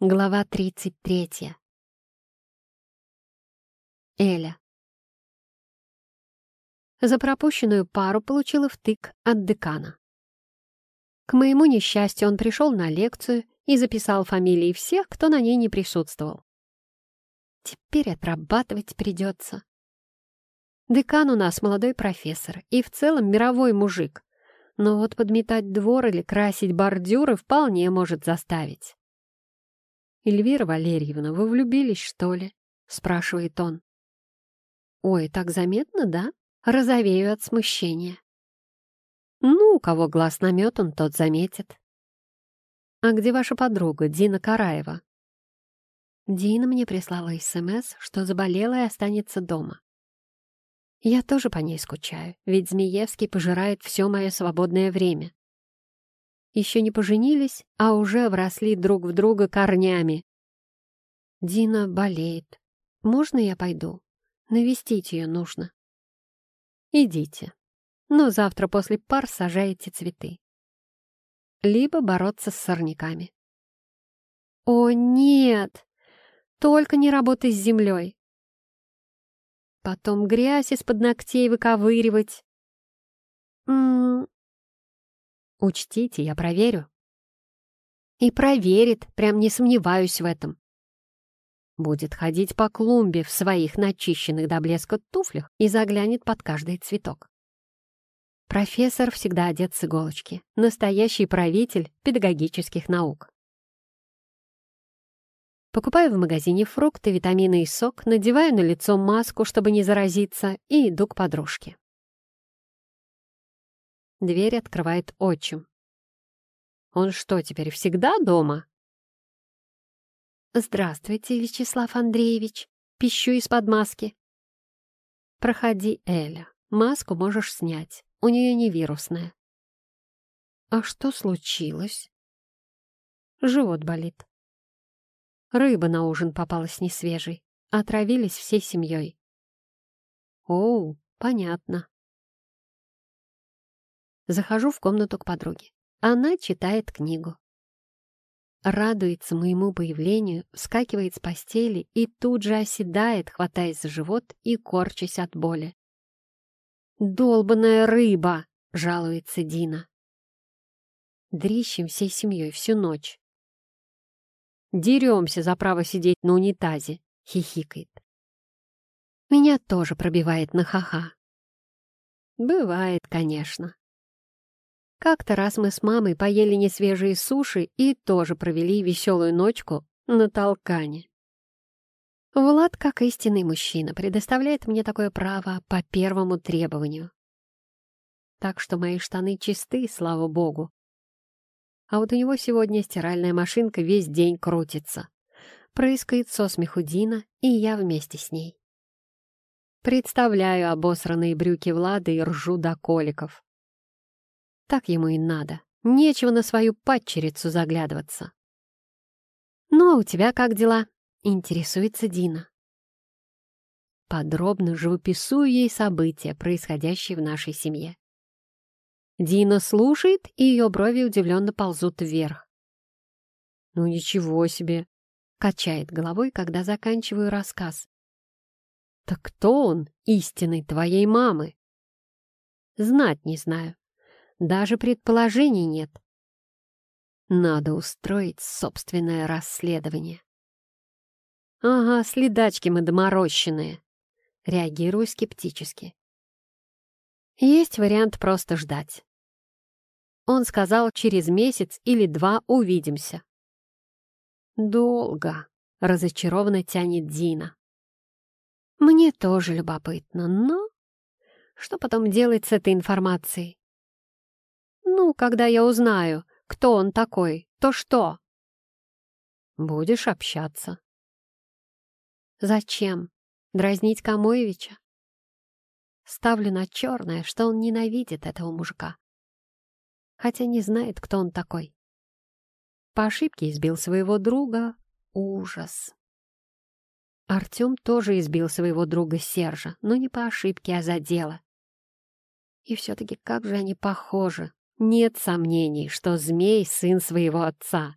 Глава 33. Эля. За пропущенную пару получила втык от декана. К моему несчастью, он пришел на лекцию и записал фамилии всех, кто на ней не присутствовал. Теперь отрабатывать придется. Декан у нас молодой профессор и в целом мировой мужик, но вот подметать двор или красить бордюры вполне может заставить. «Эльвира Валерьевна, вы влюбились, что ли?» — спрашивает он. «Ой, так заметно, да?» Розовею от смущения. «Ну, у кого глаз наметан, тот заметит». «А где ваша подруга, Дина Караева?» Дина мне прислала СМС, что заболела и останется дома. Я тоже по ней скучаю, ведь Змеевский пожирает все мое свободное время еще не поженились, а уже вросли друг в друга корнями. Дина болеет. Можно я пойду? Навестить ее нужно. Идите. Но завтра после пар сажаете цветы. Либо бороться с сорняками. О, нет! Только не работай с землей. Потом грязь из-под ногтей выковыривать. М -м, Учтите, я проверю. И проверит, прям не сомневаюсь в этом. Будет ходить по клумбе в своих начищенных до блеска туфлях и заглянет под каждый цветок. Профессор всегда одет с иголочки. Настоящий правитель педагогических наук. Покупаю в магазине фрукты, витамины и сок, надеваю на лицо маску, чтобы не заразиться, и иду к подружке. Дверь открывает отчим. «Он что, теперь всегда дома?» «Здравствуйте, Вячеслав Андреевич!» Пищу из-под маски. «Проходи, Эля. Маску можешь снять. У нее не вирусная». «А что случилось?» Живот болит. Рыба на ужин попалась несвежей. Отравились всей семьей. «Оу, понятно. Захожу в комнату к подруге. Она читает книгу. Радуется моему появлению, вскакивает с постели и тут же оседает, хватаясь за живот и корчась от боли. «Долбаная рыба!» — жалуется Дина. Дрищем всей семьей всю ночь. «Деремся за право сидеть на унитазе», — хихикает. Меня тоже пробивает на ха-ха. Бывает, конечно. Как-то раз мы с мамой поели несвежие суши и тоже провели веселую ночку на толкане. Влад, как истинный мужчина, предоставляет мне такое право по первому требованию. Так что мои штаны чисты, слава богу. А вот у него сегодня стиральная машинка весь день крутится. Прыскает со смеху Дина, и я вместе с ней. Представляю обосранные брюки Влада и ржу до коликов. Так ему и надо. Нечего на свою падчерицу заглядываться. «Ну, а у тебя как дела?» — интересуется Дина. Подробно живописую ей события, происходящие в нашей семье. Дина слушает, и ее брови удивленно ползут вверх. «Ну ничего себе!» — качает головой, когда заканчиваю рассказ. «Так кто он, истинный твоей мамы?» «Знать не знаю. Даже предположений нет. Надо устроить собственное расследование. Ага, следачки мы доморощенные. Реагирую скептически. Есть вариант просто ждать. Он сказал, через месяц или два увидимся. Долго, разочарованно тянет Дина. Мне тоже любопытно, но что потом делать с этой информацией? Ну, когда я узнаю, кто он такой, то что? Будешь общаться. Зачем? Дразнить Камоевича? Ставлю на черное, что он ненавидит этого мужика. Хотя не знает, кто он такой. По ошибке избил своего друга. Ужас. Артем тоже избил своего друга Сержа, но не по ошибке, а за дело. И все-таки как же они похожи. Нет сомнений, что змей — сын своего отца.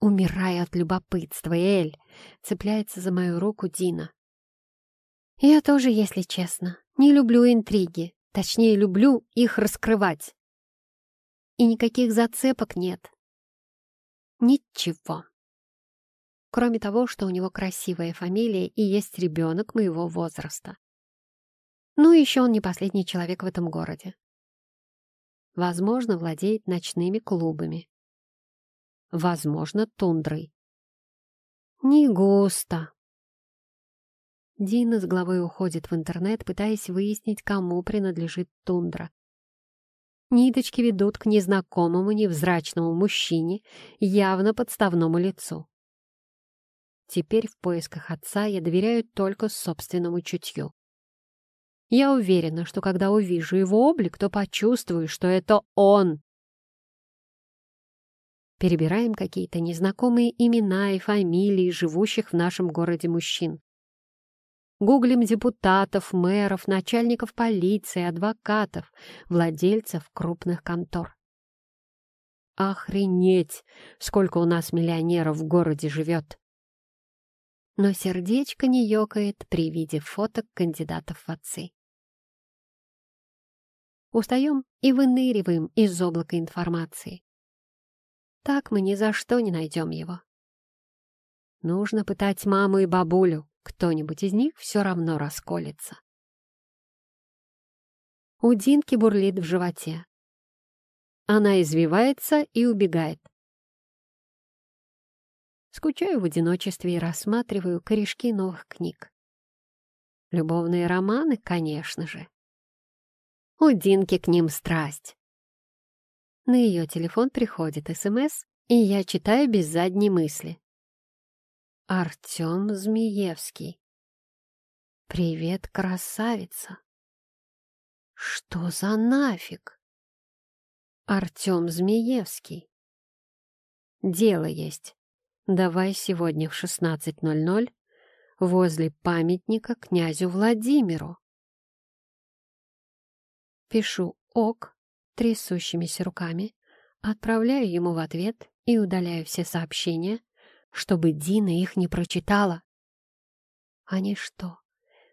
Умираю от любопытства, Эль. Цепляется за мою руку Дина. Я тоже, если честно, не люблю интриги. Точнее, люблю их раскрывать. И никаких зацепок нет. Ничего. Кроме того, что у него красивая фамилия и есть ребенок моего возраста. Ну, еще он не последний человек в этом городе. Возможно, владеет ночными клубами. Возможно, тундрой. Не густо. Дина с головой уходит в интернет, пытаясь выяснить, кому принадлежит тундра. Ниточки ведут к незнакомому невзрачному мужчине, явно подставному лицу. Теперь в поисках отца я доверяю только собственному чутью. Я уверена, что когда увижу его облик, то почувствую, что это он. Перебираем какие-то незнакомые имена и фамилии живущих в нашем городе мужчин. Гуглим депутатов, мэров, начальников полиции, адвокатов, владельцев крупных контор. Охренеть, сколько у нас миллионеров в городе живет! Но сердечко не ёкает при виде фоток кандидатов в отцы. Устаем и выныриваем из облака информации. Так мы ни за что не найдем его. Нужно пытать маму и бабулю. Кто-нибудь из них все равно расколется. У Динки бурлит в животе. Она извивается и убегает. Скучаю в одиночестве и рассматриваю корешки новых книг. Любовные романы, конечно же. У Динки к ним страсть. На ее телефон приходит СМС, и я читаю без задней мысли. Артем Змеевский. «Привет, красавица!» «Что за нафиг?» Артем Змеевский. «Дело есть. Давай сегодня в 16.00 возле памятника князю Владимиру». Пишу «ок» трясущимися руками, отправляю ему в ответ и удаляю все сообщения, чтобы Дина их не прочитала. Они что,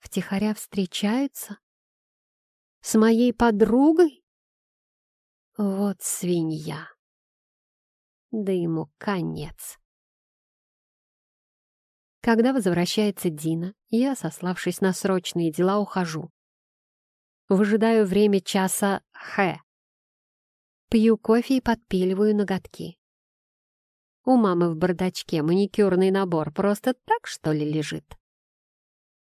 втихаря встречаются? С моей подругой? Вот свинья. Да ему конец. Когда возвращается Дина, я, сославшись на срочные дела, ухожу. Выжидаю время часа Х. Пью кофе и подпиливаю ноготки. У мамы в бардачке маникюрный набор просто так, что ли, лежит?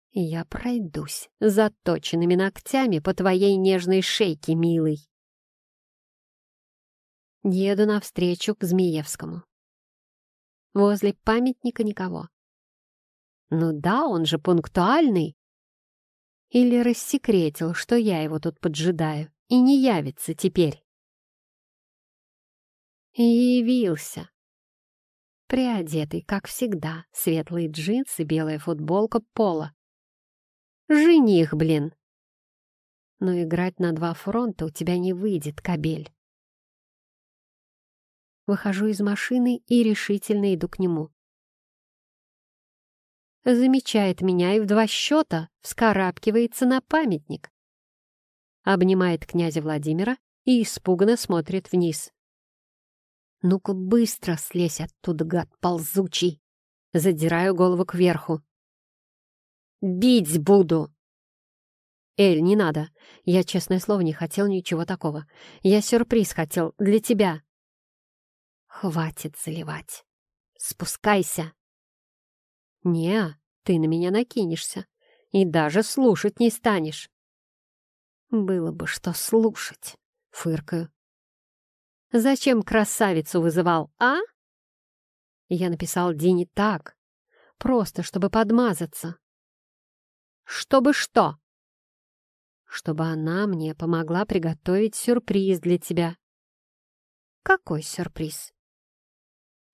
Я пройдусь заточенными ногтями по твоей нежной шейке, милый. Еду навстречу к Змеевскому. Возле памятника никого. Ну да, он же пунктуальный. Или рассекретил, что я его тут поджидаю, и не явится теперь. Явился. Приодетый, как всегда, светлые джинсы, белая футболка пола. Жених, блин! Но играть на два фронта у тебя не выйдет, кабель. Выхожу из машины и решительно иду к нему замечает меня и в два счета вскарабкивается на памятник. Обнимает князя Владимира и испуганно смотрит вниз. «Ну-ка быстро слезь оттуда, гад ползучий!» Задираю голову кверху. «Бить буду!» «Эль, не надо. Я, честное слово, не хотел ничего такого. Я сюрприз хотел для тебя». «Хватит заливать. Спускайся!» «Не, ты на меня накинешься и даже слушать не станешь». «Было бы что слушать», — фыркаю. «Зачем красавицу вызывал, а?» Я написал Дине так, просто чтобы подмазаться. «Чтобы что?» «Чтобы она мне помогла приготовить сюрприз для тебя». «Какой сюрприз?»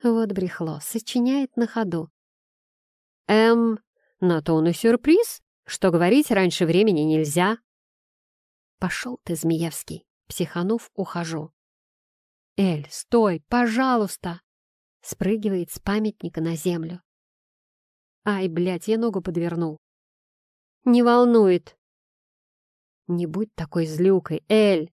Вот брехло, сочиняет на ходу. Эм, на то он и сюрприз, что говорить раньше времени нельзя. Пошел ты, Змеевский, психанув, ухожу. Эль, стой, пожалуйста. спрыгивает с памятника на землю. Ай, блядь, я ногу подвернул. Не волнует. Не будь такой злюкой, Эль.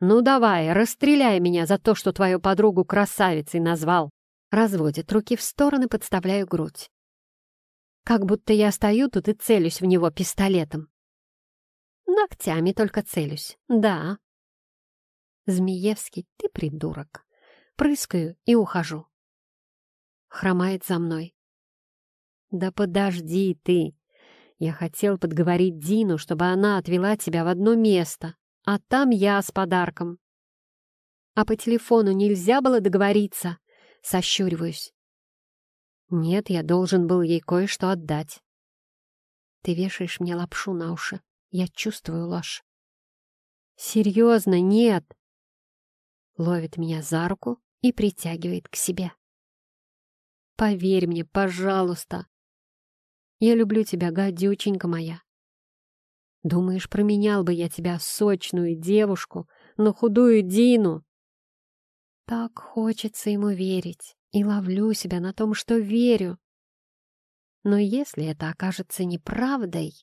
Ну давай, расстреляй меня за то, что твою подругу красавицей назвал. Разводит руки в стороны, подставляю грудь. Как будто я стою тут и целюсь в него пистолетом. Ногтями только целюсь, да. Змеевский, ты придурок. Прыскаю и ухожу. Хромает за мной. Да подожди ты. Я хотел подговорить Дину, чтобы она отвела тебя в одно место, а там я с подарком. А по телефону нельзя было договориться. Сощуриваюсь. Нет, я должен был ей кое-что отдать. Ты вешаешь мне лапшу на уши. Я чувствую ложь. Серьезно, нет. Ловит меня за руку и притягивает к себе. Поверь мне, пожалуйста. Я люблю тебя, гадюченька моя. Думаешь, променял бы я тебя сочную девушку на худую Дину? Так хочется ему верить, и ловлю себя на том, что верю. Но если это окажется неправдой,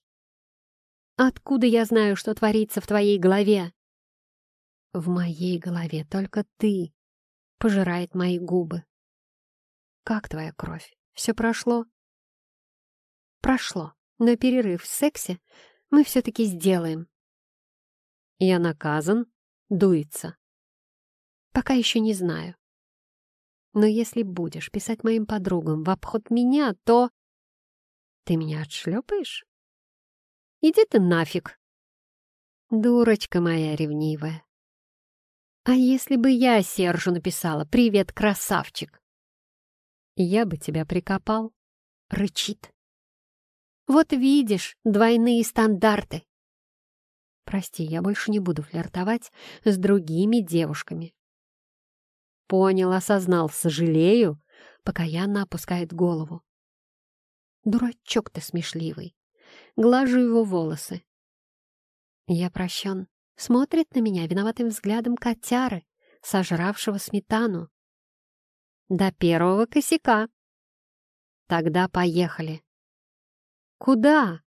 откуда я знаю, что творится в твоей голове? В моей голове только ты, пожирает мои губы. Как твоя кровь? Все прошло? Прошло, но перерыв в сексе мы все-таки сделаем. Я наказан, дуется. Пока еще не знаю. Но если будешь писать моим подругам в обход меня, то... Ты меня отшлепаешь? Иди ты нафиг. Дурочка моя ревнивая. А если бы я Сержу написала «Привет, красавчик»? Я бы тебя прикопал. Рычит. Вот видишь, двойные стандарты. Прости, я больше не буду флиртовать с другими девушками. Понял, осознал, сожалею, покаянно опускает голову. Дурачок ты смешливый. Глажу его волосы. Я прощен. Смотрит на меня виноватым взглядом котяры, сожравшего сметану. До первого косяка. Тогда поехали. Куда?